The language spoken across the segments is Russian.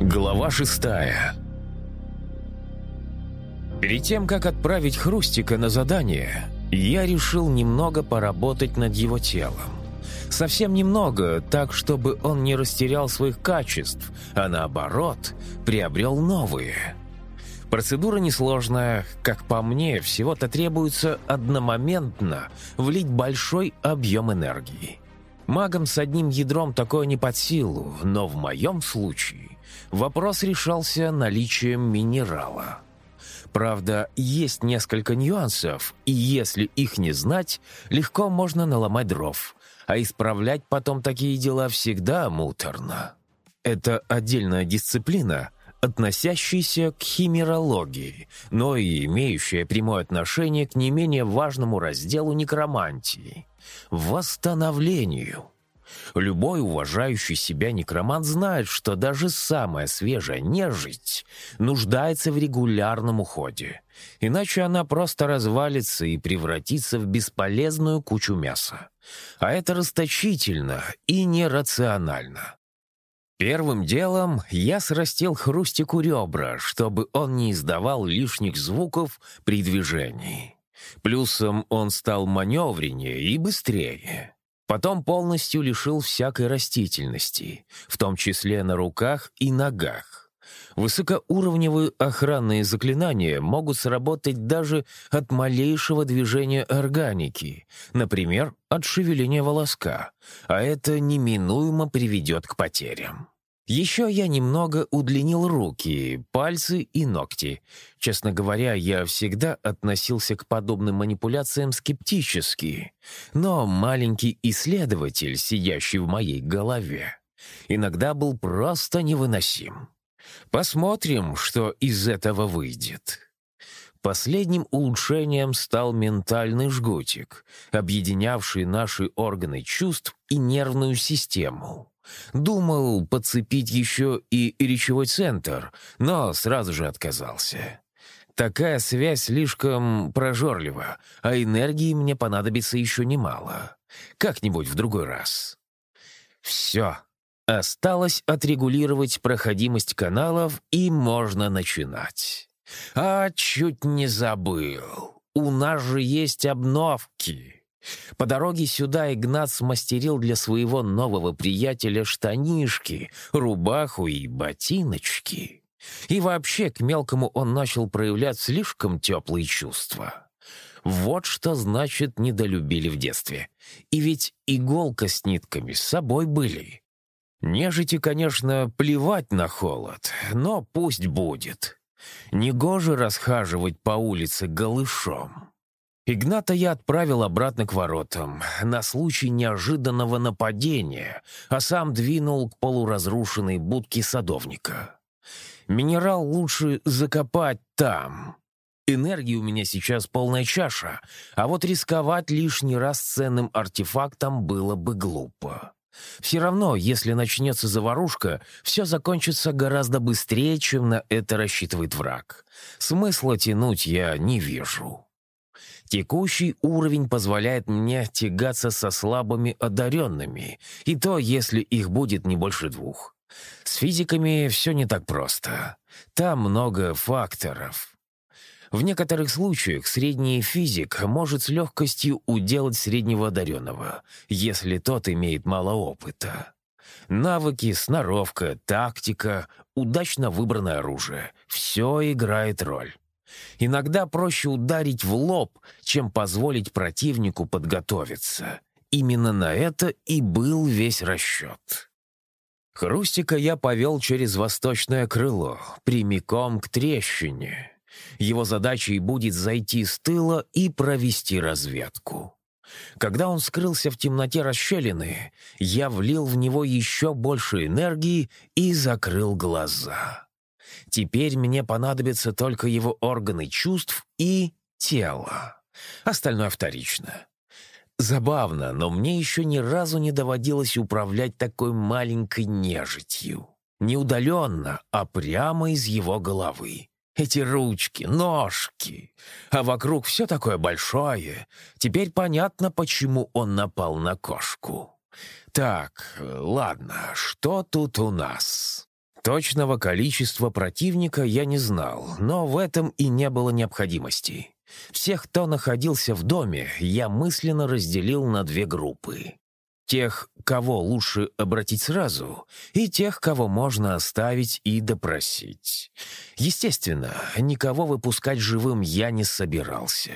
Глава шестая Перед тем, как отправить Хрустика на задание, я решил немного поработать над его телом. Совсем немного, так, чтобы он не растерял своих качеств, а наоборот, приобрел новые. Процедура несложная, как по мне, всего-то требуется одномоментно влить большой объем энергии. Магам с одним ядром такое не под силу, но в моем случае вопрос решался наличием минерала. Правда, есть несколько нюансов, и если их не знать, легко можно наломать дров, а исправлять потом такие дела всегда муторно. Это отдельная дисциплина, относящаяся к химерологии, но и имеющая прямое отношение к не менее важному разделу некромантии — восстановлению. Любой уважающий себя некромант знает, что даже самая свежая нежить нуждается в регулярном уходе, иначе она просто развалится и превратится в бесполезную кучу мяса. А это расточительно и нерационально. Первым делом я срастил хрустику ребра, чтобы он не издавал лишних звуков при движении. Плюсом он стал маневреннее и быстрее. Потом полностью лишил всякой растительности, в том числе на руках и ногах. Высокоуровневые охранные заклинания могут сработать даже от малейшего движения органики, например, от шевеления волоска, а это неминуемо приведет к потерям. Еще я немного удлинил руки, пальцы и ногти. Честно говоря, я всегда относился к подобным манипуляциям скептически. Но маленький исследователь, сидящий в моей голове, иногда был просто невыносим. Посмотрим, что из этого выйдет. Последним улучшением стал ментальный жгутик, объединявший наши органы чувств и нервную систему. Думал подцепить еще и речевой центр, но сразу же отказался. Такая связь слишком прожорлива, а энергии мне понадобится еще немало. Как-нибудь в другой раз. Все. Осталось отрегулировать проходимость каналов, и можно начинать. А, чуть не забыл. У нас же есть обновки. По дороге сюда Игнат смастерил для своего нового приятеля штанишки, рубаху и ботиночки. И вообще к мелкому он начал проявлять слишком теплые чувства. Вот что значит недолюбили в детстве. И ведь иголка с нитками с собой были. Нежити, конечно, плевать на холод, но пусть будет. Негоже расхаживать по улице голышом. Игната я отправил обратно к воротам на случай неожиданного нападения, а сам двинул к полуразрушенной будке садовника. Минерал лучше закопать там. Энергии у меня сейчас полная чаша, а вот рисковать лишний раз ценным артефактом было бы глупо. Все равно, если начнется заварушка, все закончится гораздо быстрее, чем на это рассчитывает враг. Смысла тянуть я не вижу. Текущий уровень позволяет мне тягаться со слабыми одаренными, и то, если их будет не больше двух. С физиками все не так просто. Там много факторов. В некоторых случаях средний физик может с легкостью уделать среднего одаренного, если тот имеет мало опыта. Навыки, сноровка, тактика, удачно выбранное оружие — все играет роль. Иногда проще ударить в лоб, чем позволить противнику подготовиться. Именно на это и был весь расчет. Хрустика я повел через восточное крыло, прямиком к трещине. Его задачей будет зайти с тыла и провести разведку. Когда он скрылся в темноте расщелины, я влил в него еще больше энергии и закрыл глаза. Теперь мне понадобятся только его органы чувств и тело. Остальное вторично. Забавно, но мне еще ни разу не доводилось управлять такой маленькой нежитью. Не удаленно, а прямо из его головы. Эти ручки, ножки. А вокруг все такое большое. Теперь понятно, почему он напал на кошку. Так, ладно, что тут у нас? Точного количества противника я не знал, но в этом и не было необходимости. Всех, кто находился в доме, я мысленно разделил на две группы. Тех, кого лучше обратить сразу, и тех, кого можно оставить и допросить. Естественно, никого выпускать живым я не собирался.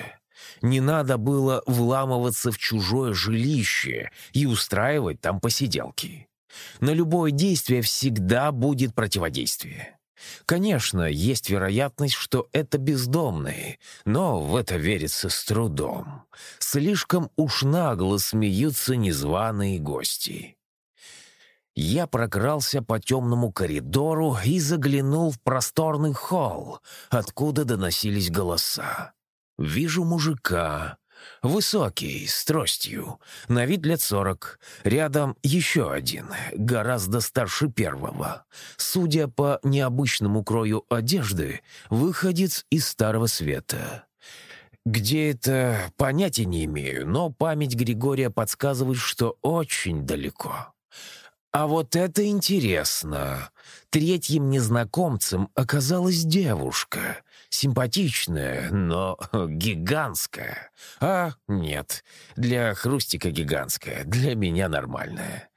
Не надо было вламываться в чужое жилище и устраивать там посиделки. На любое действие всегда будет противодействие. Конечно, есть вероятность, что это бездомные, но в это верится с трудом. Слишком уж нагло смеются незваные гости. Я прокрался по темному коридору и заглянул в просторный холл, откуда доносились голоса. Вижу мужика, Высокий, с тростью, на вид лет сорок. Рядом еще один, гораздо старше первого. Судя по необычному крою одежды, выходец из Старого Света. Где это, понятия не имею, но память Григория подсказывает, что очень далеко. А вот это интересно. Третьим незнакомцем оказалась девушка. Симпатичная, но гигантская. А, нет, для Хрустика гигантская, для меня нормальная.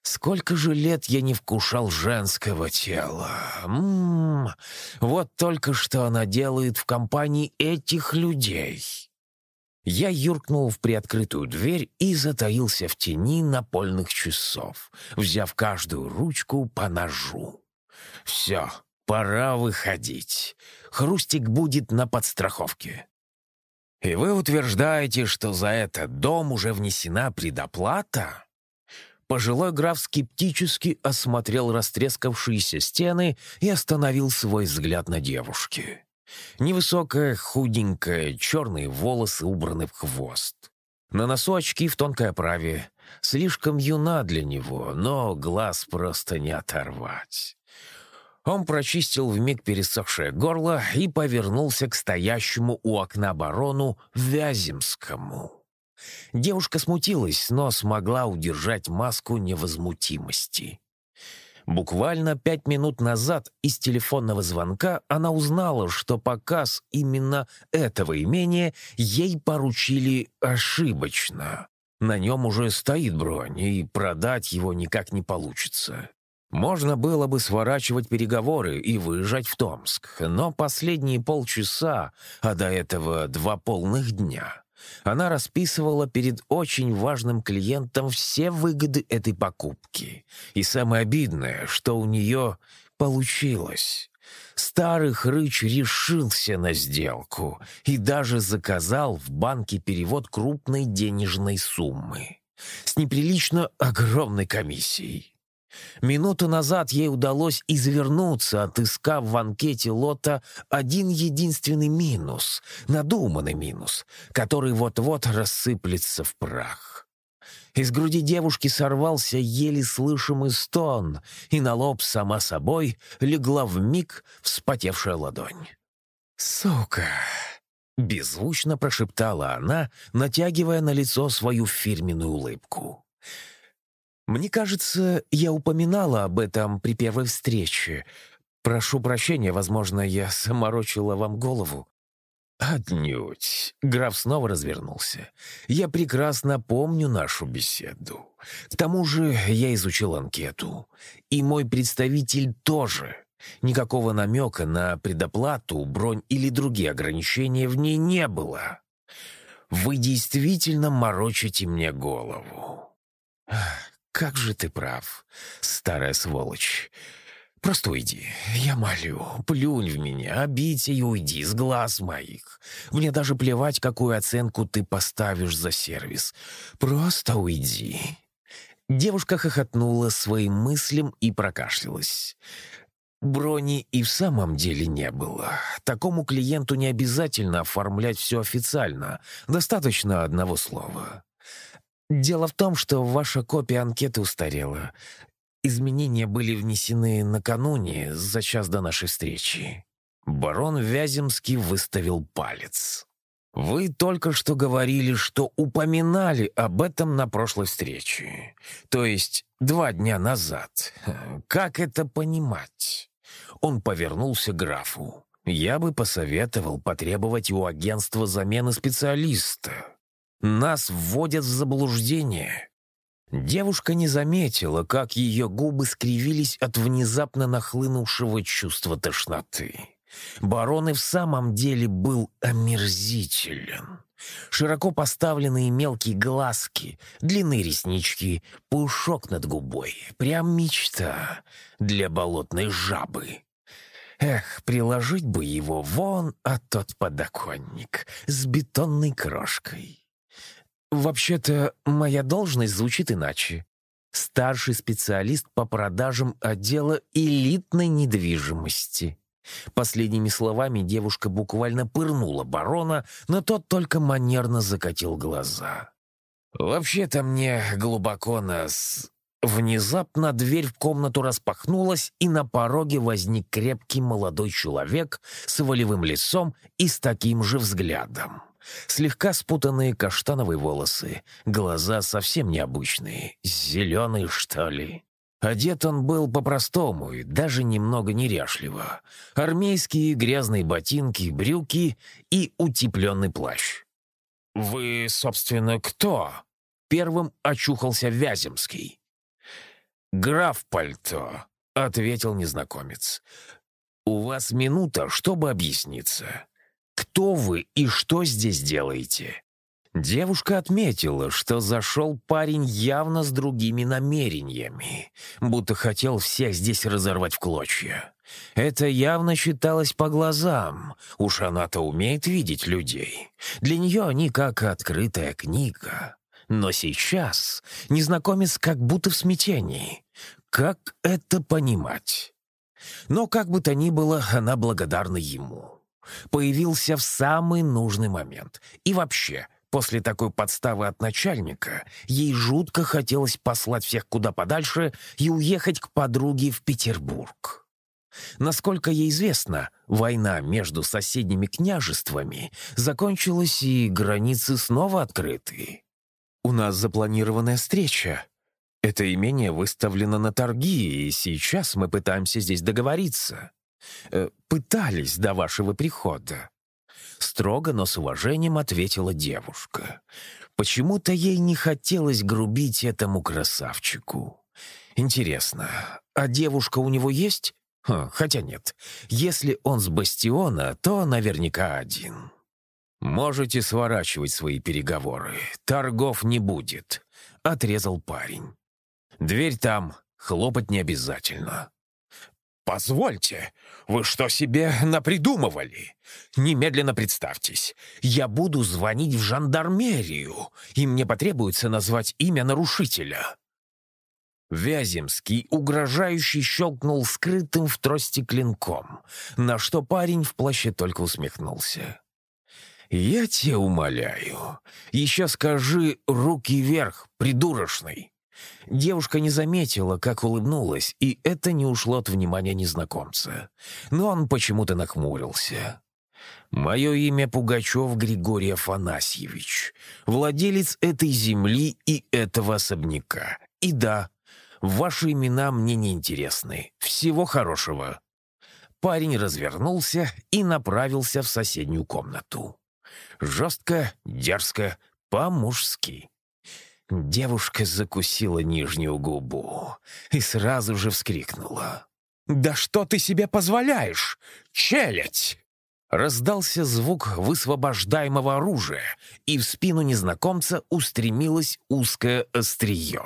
Сколько же лет я не вкушал женского тела. М -м -м, вот только что она делает в компании этих людей. Я юркнул в приоткрытую дверь и затаился в тени напольных часов, взяв каждую ручку по ножу. «Все, пора выходить. Хрустик будет на подстраховке». «И вы утверждаете, что за этот дом уже внесена предоплата?» Пожилой граф скептически осмотрел растрескавшиеся стены и остановил свой взгляд на девушке. Невысокая, худенькая, черные волосы убраны в хвост. На носу очки в тонкой оправе. Слишком юна для него, но глаз просто не оторвать. Он прочистил вмиг пересохшее горло и повернулся к стоящему у окна барону Вяземскому. Девушка смутилась, но смогла удержать маску невозмутимости. Буквально пять минут назад из телефонного звонка она узнала, что показ именно этого имения ей поручили ошибочно. На нем уже стоит бронь, и продать его никак не получится. Можно было бы сворачивать переговоры и выезжать в Томск, но последние полчаса, а до этого два полных дня, она расписывала перед очень важным клиентом все выгоды этой покупки. И самое обидное, что у нее получилось. Старый хрыч решился на сделку и даже заказал в банке перевод крупной денежной суммы с неприлично огромной комиссией. Минуту назад ей удалось извернуться, отыскав в анкете лота один единственный минус, надуманный минус, который вот-вот рассыплется в прах. Из груди девушки сорвался еле слышимый стон, и на лоб сама собой легла вмиг вспотевшая ладонь. «Сука!» — беззвучно прошептала она, натягивая на лицо свою фирменную улыбку. Мне кажется, я упоминала об этом при первой встрече. Прошу прощения, возможно, я заморочила вам голову». «Отнюдь!» — граф снова развернулся. «Я прекрасно помню нашу беседу. К тому же я изучил анкету. И мой представитель тоже. Никакого намека на предоплату, бронь или другие ограничения в ней не было. Вы действительно морочите мне голову. «Как же ты прав, старая сволочь. Просто уйди, я молю, плюнь в меня, обидься и уйди с глаз моих. Мне даже плевать, какую оценку ты поставишь за сервис. Просто уйди». Девушка хохотнула своим мыслям и прокашлялась. Брони и в самом деле не было. Такому клиенту не обязательно оформлять все официально. Достаточно одного слова. Дело в том, что ваша копия анкеты устарела. Изменения были внесены накануне, за час до нашей встречи. Барон Вяземский выставил палец. «Вы только что говорили, что упоминали об этом на прошлой встрече, то есть два дня назад. Как это понимать?» Он повернулся к графу. «Я бы посоветовал потребовать у агентства замены специалиста. Нас вводят в заблуждение». Девушка не заметила, как ее губы скривились от внезапно нахлынувшего чувства тошноты. Барон и в самом деле был омерзителен. Широко поставленные мелкие глазки, длинные реснички, пушок над губой. Прям мечта для болотной жабы. Эх, приложить бы его вон, а тот подоконник с бетонной крошкой. Вообще-то, моя должность звучит иначе. Старший специалист по продажам отдела элитной недвижимости. Последними словами девушка буквально пырнула барона, но тот только манерно закатил глаза. «Вообще-то мне глубоко нас...» Внезапно дверь в комнату распахнулась, и на пороге возник крепкий молодой человек с волевым лицом и с таким же взглядом. Слегка спутанные каштановые волосы, глаза совсем необычные, зеленые, что ли. Одет он был по-простому и даже немного неряшливо. Армейские грязные ботинки, брюки и утепленный плащ. «Вы, собственно, кто?» Первым очухался Вяземский. «Граф Пальто», — ответил незнакомец. «У вас минута, чтобы объясниться. Кто вы и что здесь делаете?» Девушка отметила, что зашел парень явно с другими намерениями, будто хотел всех здесь разорвать в клочья. Это явно считалось по глазам, уж она-то умеет видеть людей. Для нее они как открытая книга. Но сейчас незнакомец как будто в смятении. Как это понимать? Но как бы то ни было, она благодарна ему. Появился в самый нужный момент. И вообще, После такой подставы от начальника ей жутко хотелось послать всех куда подальше и уехать к подруге в Петербург. Насколько ей известно, война между соседними княжествами закончилась, и границы снова открыты. «У нас запланированная встреча. Это имение выставлено на торги, и сейчас мы пытаемся здесь договориться. Э, пытались до вашего прихода. Строго, но с уважением ответила девушка. Почему-то ей не хотелось грубить этому красавчику. Интересно, а девушка у него есть? Ха, хотя нет. Если он с бастиона, то наверняка один. «Можете сворачивать свои переговоры. Торгов не будет», — отрезал парень. «Дверь там, хлопать не обязательно». «Позвольте, вы что себе напридумывали? Немедленно представьтесь. Я буду звонить в жандармерию, и мне потребуется назвать имя нарушителя». Вяземский угрожающе щелкнул скрытым в трости клинком, на что парень в плаще только усмехнулся. «Я тебя умоляю, еще скажи «руки вверх», придурочный». Девушка не заметила, как улыбнулась, и это не ушло от внимания незнакомца. Но он почему-то нахмурился. «Мое имя Пугачев Григорий Афанасьевич, владелец этой земли и этого особняка. И да, ваши имена мне не интересны. Всего хорошего». Парень развернулся и направился в соседнюю комнату. Жестко, дерзко, по-мужски. Девушка закусила нижнюю губу и сразу же вскрикнула. «Да что ты себе позволяешь? Челядь!» Раздался звук высвобождаемого оружия, и в спину незнакомца устремилось узкое острие.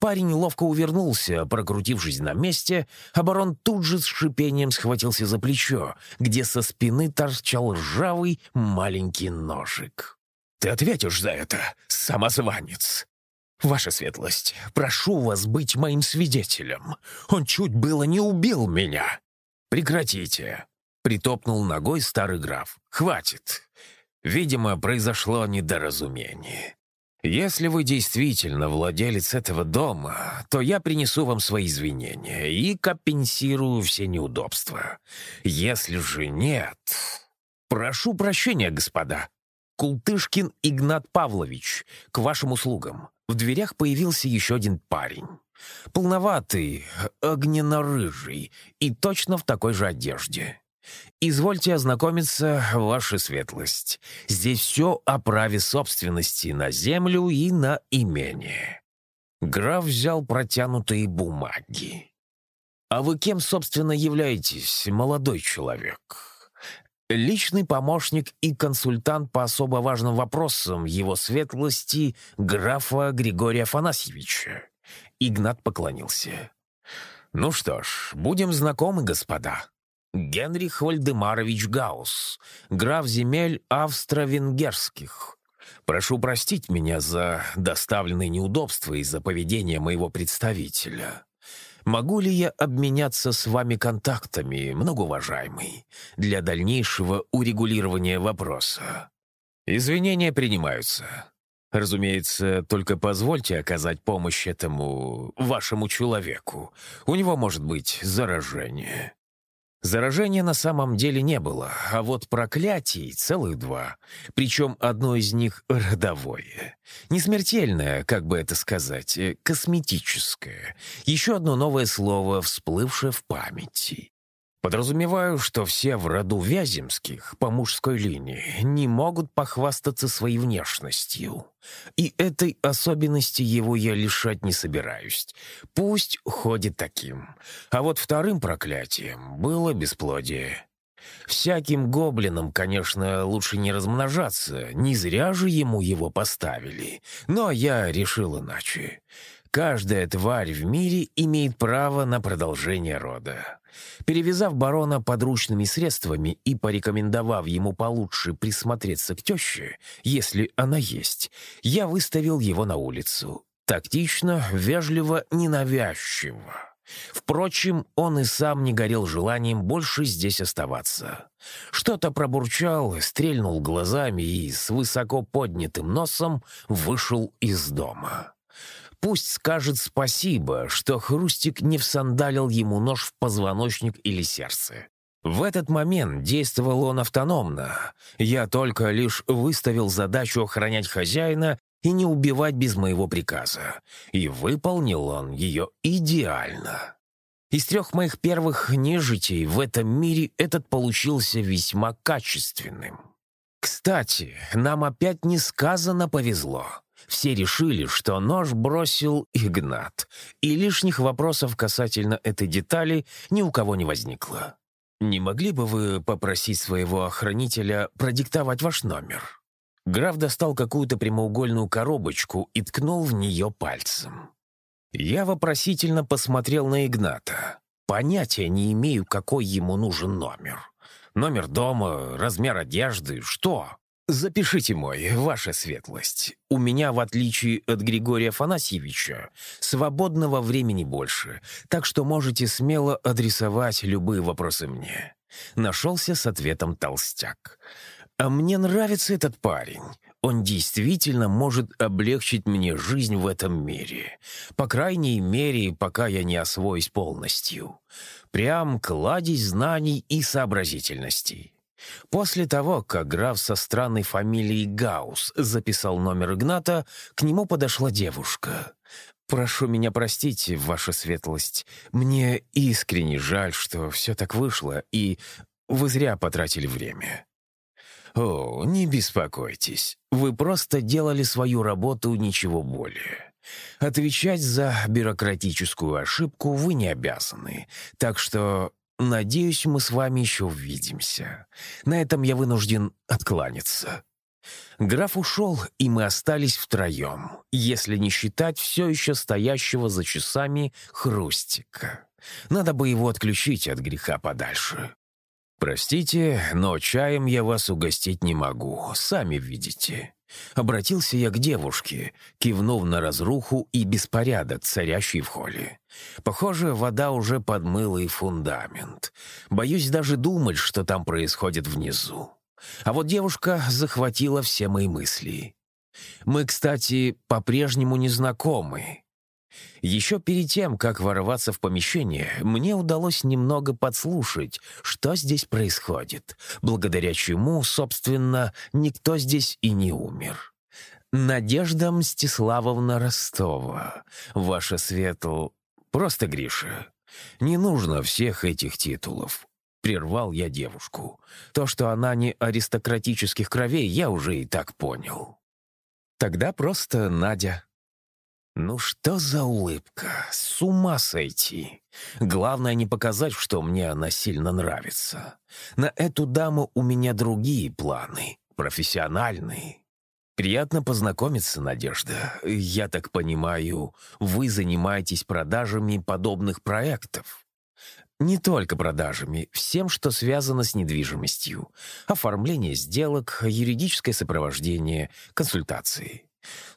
Парень ловко увернулся, прокрутившись на месте, а барон тут же с шипением схватился за плечо, где со спины торчал ржавый маленький ножик. «Ты ответишь за это, самозванец!» «Ваша светлость, прошу вас быть моим свидетелем. Он чуть было не убил меня». «Прекратите», — притопнул ногой старый граф. «Хватит. Видимо, произошло недоразумение. Если вы действительно владелец этого дома, то я принесу вам свои извинения и компенсирую все неудобства. Если же нет... Прошу прощения, господа». Култышкин Игнат Павлович, к вашим услугам. В дверях появился еще один парень. Полноватый, огненно-рыжий и точно в такой же одежде. «Извольте ознакомиться, ваша светлость. Здесь все о праве собственности на землю и на имение». Граф взял протянутые бумаги. «А вы кем, собственно, являетесь, молодой человек?» «Личный помощник и консультант по особо важным вопросам его светлости графа Григория Афанасьевича». Игнат поклонился. «Ну что ж, будем знакомы, господа. Генрих Вальдемарович Гаус, граф земель австро-венгерских. Прошу простить меня за доставленные неудобства из-за поведения моего представителя. Могу ли я обменяться с вами контактами, многоуважаемый, для дальнейшего урегулирования вопроса? Извинения принимаются. Разумеется, только позвольте оказать помощь этому вашему человеку. У него может быть заражение. Заражения на самом деле не было, а вот проклятий целых два. Причем одно из них родовое. Не смертельное, как бы это сказать, э, косметическое. Еще одно новое слово, всплывшее в памяти. Подразумеваю, что все в роду Вяземских по мужской линии не могут похвастаться своей внешностью. И этой особенности его я лишать не собираюсь. Пусть ходит таким. А вот вторым проклятием было бесплодие. Всяким гоблинам, конечно, лучше не размножаться, не зря же ему его поставили. Но я решил иначе. Каждая тварь в мире имеет право на продолжение рода. Перевязав барона подручными средствами и порекомендовав ему получше присмотреться к теще, если она есть, я выставил его на улицу. Тактично, вежливо, ненавязчиво. Впрочем, он и сам не горел желанием больше здесь оставаться. Что-то пробурчал, стрельнул глазами и с высоко поднятым носом вышел из дома. Пусть скажет спасибо, что Хрустик не всандалил ему нож в позвоночник или сердце. В этот момент действовал он автономно. Я только лишь выставил задачу охранять хозяина и не убивать без моего приказа. И выполнил он ее идеально. Из трех моих первых нежитей в этом мире этот получился весьма качественным. Кстати, нам опять несказанно повезло. Все решили, что нож бросил Игнат, и лишних вопросов касательно этой детали ни у кого не возникло. «Не могли бы вы попросить своего охранителя продиктовать ваш номер?» Граф достал какую-то прямоугольную коробочку и ткнул в нее пальцем. Я вопросительно посмотрел на Игната. Понятия не имею, какой ему нужен номер. Номер дома, размер одежды, что? «Запишите мой, ваша светлость. У меня, в отличие от Григория Афанасьевича, свободного времени больше, так что можете смело адресовать любые вопросы мне». Нашелся с ответом толстяк. «А мне нравится этот парень. Он действительно может облегчить мне жизнь в этом мире. По крайней мере, пока я не освоюсь полностью. Прям кладезь знаний и сообразительностей». После того, как граф со странной фамилией Гаус записал номер Игната, к нему подошла девушка. «Прошу меня простить, ваша светлость. Мне искренне жаль, что все так вышло, и вы зря потратили время». «О, не беспокойтесь. Вы просто делали свою работу, ничего более. Отвечать за бюрократическую ошибку вы не обязаны, так что Надеюсь, мы с вами еще увидимся. На этом я вынужден откланяться». Граф ушел, и мы остались втроем, если не считать все еще стоящего за часами хрустика. Надо бы его отключить от греха подальше. «Простите, но чаем я вас угостить не могу, сами видите». Обратился я к девушке, кивнув на разруху и беспорядок, царящий в холле. Похоже, вода уже подмыла и фундамент. Боюсь даже думать, что там происходит внизу. А вот девушка захватила все мои мысли. Мы, кстати, по-прежнему не знакомы. Еще перед тем, как ворваться в помещение, мне удалось немного подслушать, что здесь происходит, благодаря чему, собственно, никто здесь и не умер. Надежда Мстиславовна Ростова, ваша светл... Просто Гриша. Не нужно всех этих титулов. Прервал я девушку. То, что она не аристократических кровей, я уже и так понял. Тогда просто Надя. Ну что за улыбка? С ума сойти. Главное не показать, что мне она сильно нравится. На эту даму у меня другие планы, профессиональные. «Приятно познакомиться, Надежда. Я так понимаю, вы занимаетесь продажами подобных проектов?» «Не только продажами, всем, что связано с недвижимостью. Оформление сделок, юридическое сопровождение, консультации.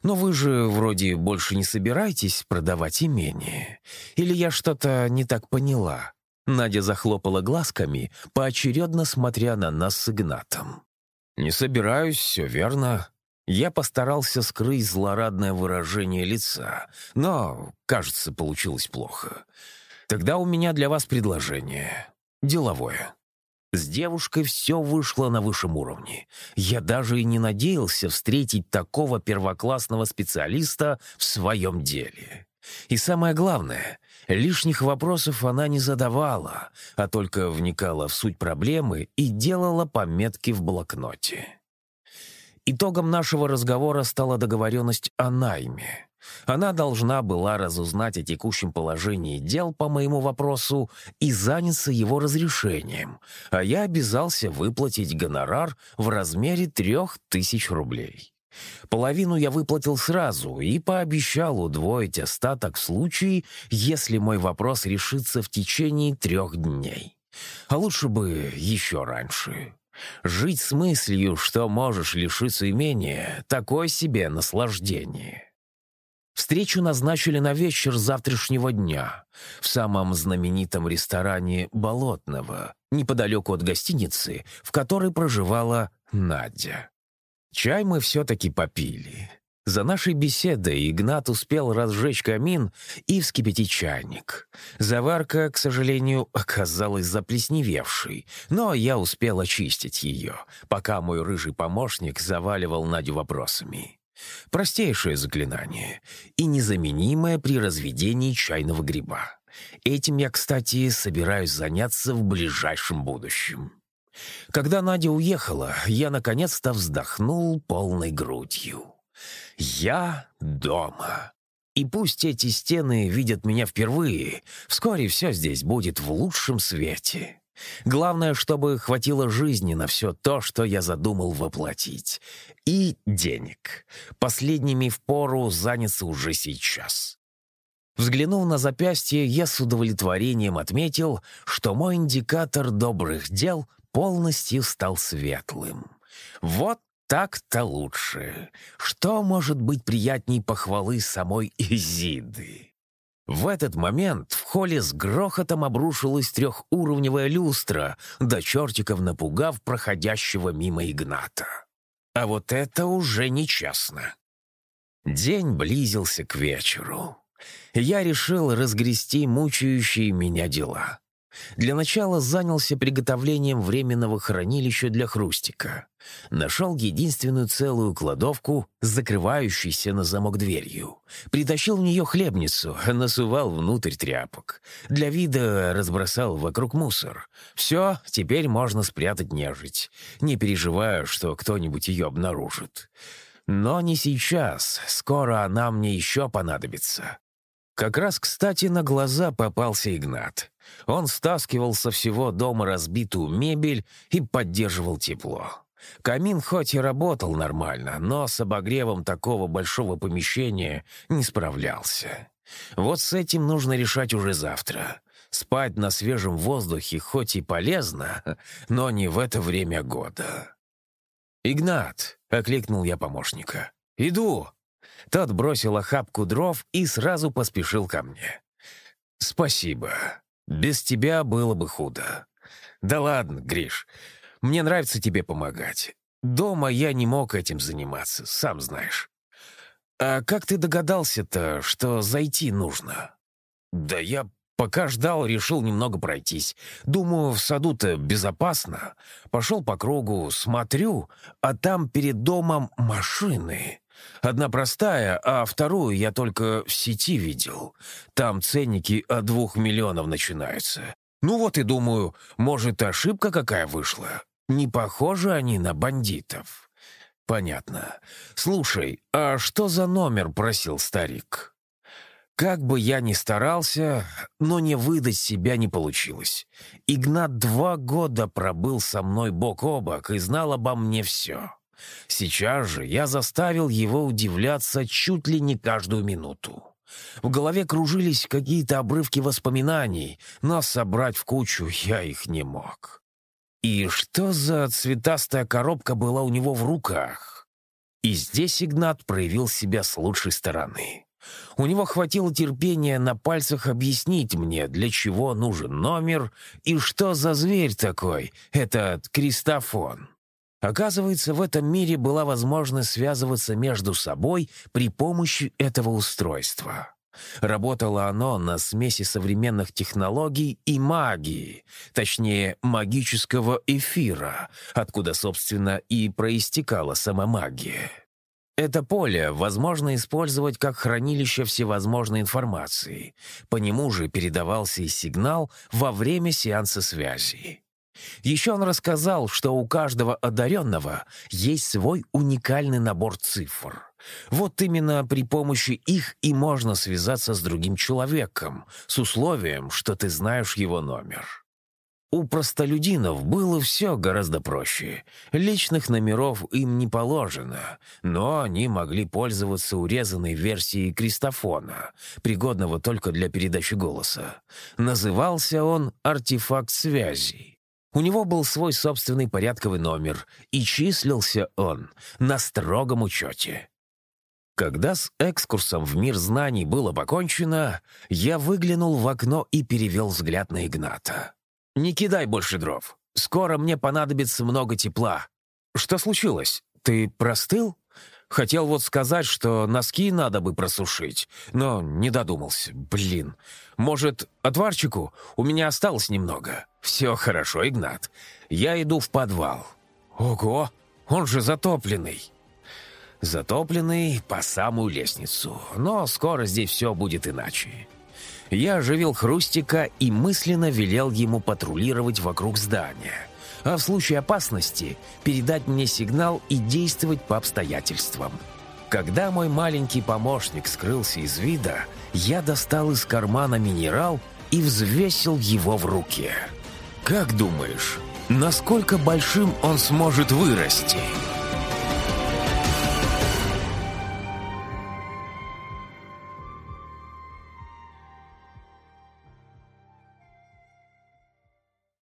Но вы же вроде больше не собираетесь продавать имение. Или я что-то не так поняла?» Надя захлопала глазками, поочередно смотря на нас с Игнатом. «Не собираюсь, все верно. Я постарался скрыть злорадное выражение лица, но, кажется, получилось плохо. Тогда у меня для вас предложение. Деловое. С девушкой все вышло на высшем уровне. Я даже и не надеялся встретить такого первоклассного специалиста в своем деле. И самое главное, лишних вопросов она не задавала, а только вникала в суть проблемы и делала пометки в блокноте. Итогом нашего разговора стала договоренность о найме. Она должна была разузнать о текущем положении дел по моему вопросу и заняться его разрешением, а я обязался выплатить гонорар в размере трех тысяч рублей. Половину я выплатил сразу и пообещал удвоить остаток в случае, если мой вопрос решится в течение трех дней. А лучше бы еще раньше. Жить с мыслью, что можешь лишиться имения — такое себе наслаждение. Встречу назначили на вечер завтрашнего дня в самом знаменитом ресторане «Болотного», неподалеку от гостиницы, в которой проживала Надя. Чай мы все-таки попили. За нашей беседой Игнат успел разжечь камин и вскипятить чайник. Заварка, к сожалению, оказалась заплесневевшей, но я успел очистить ее, пока мой рыжий помощник заваливал Надю вопросами. Простейшее заклинание и незаменимое при разведении чайного гриба. Этим я, кстати, собираюсь заняться в ближайшем будущем. Когда Надя уехала, я наконец-то вздохнул полной грудью. Я дома. И пусть эти стены видят меня впервые, вскоре все здесь будет в лучшем свете. Главное, чтобы хватило жизни на все то, что я задумал воплотить. И денег. Последними в пору заняться уже сейчас. Взглянув на запястье, я с удовлетворением отметил, что мой индикатор добрых дел полностью стал светлым. Вот так-то лучше. Что может быть приятней похвалы самой Изиды? В этот момент в холле с грохотом обрушилась трехуровневая люстра, до чертиков напугав проходящего мимо Игната. А вот это уже нечестно. День близился к вечеру. Я решил разгрести мучающие меня дела. Для начала занялся приготовлением временного хранилища для хрустика. Нашел единственную целую кладовку, закрывающуюся на замок дверью. Притащил в нее хлебницу, насувал внутрь тряпок. Для вида разбросал вокруг мусор. Все, теперь можно спрятать нежить. Не переживаю, что кто-нибудь ее обнаружит. Но не сейчас, скоро она мне еще понадобится. Как раз, кстати, на глаза попался Игнат. Он стаскивал со всего дома разбитую мебель и поддерживал тепло. Камин хоть и работал нормально, но с обогревом такого большого помещения не справлялся. Вот с этим нужно решать уже завтра. Спать на свежем воздухе хоть и полезно, но не в это время года. «Игнат!» — окликнул я помощника. «Иду!» Тот бросил охапку дров и сразу поспешил ко мне. «Спасибо. Без тебя было бы худо. Да ладно, Гриш, мне нравится тебе помогать. Дома я не мог этим заниматься, сам знаешь. «А как ты догадался-то, что зайти нужно?» «Да я пока ждал, решил немного пройтись. Думаю, в саду-то безопасно. Пошел по кругу, смотрю, а там перед домом машины. Одна простая, а вторую я только в сети видел. Там ценники от двух миллионов начинаются. Ну вот и думаю, может, ошибка какая вышла. Не похожи они на бандитов». «Понятно. Слушай, а что за номер?» — просил старик. Как бы я ни старался, но не выдать себя не получилось. Игнат два года пробыл со мной бок о бок и знал обо мне все. Сейчас же я заставил его удивляться чуть ли не каждую минуту. В голове кружились какие-то обрывки воспоминаний, но собрать в кучу я их не мог. И что за цветастая коробка была у него в руках? И здесь Игнат проявил себя с лучшей стороны. У него хватило терпения на пальцах объяснить мне, для чего нужен номер и что за зверь такой, этот кристофон. Оказывается, в этом мире была возможность связываться между собой при помощи этого устройства. Работало оно на смеси современных технологий и магии, точнее, магического эфира, откуда, собственно, и проистекала сама магия. Это поле возможно использовать как хранилище всевозможной информации. По нему же передавался и сигнал во время сеанса связи. Еще он рассказал, что у каждого одаренного есть свой уникальный набор цифр. Вот именно при помощи их и можно связаться с другим человеком, с условием, что ты знаешь его номер. У простолюдинов было все гораздо проще. Личных номеров им не положено, но они могли пользоваться урезанной версией кристофона, пригодного только для передачи голоса. Назывался он «Артефакт связи». У него был свой собственный порядковый номер, и числился он на строгом учете. Когда с экскурсом в мир знаний было покончено, я выглянул в окно и перевел взгляд на Игната. «Не кидай больше дров. Скоро мне понадобится много тепла». «Что случилось? Ты простыл?» Хотел вот сказать, что носки надо бы просушить, но не додумался. Блин. Может, отварчику? У меня осталось немного. Все хорошо, Игнат. Я иду в подвал. Ого, он же затопленный. Затопленный по самую лестницу. Но скоро здесь все будет иначе. Я оживил Хрустика и мысленно велел ему патрулировать вокруг здания а в случае опасности передать мне сигнал и действовать по обстоятельствам. Когда мой маленький помощник скрылся из вида, я достал из кармана минерал и взвесил его в руке. «Как думаешь, насколько большим он сможет вырасти?»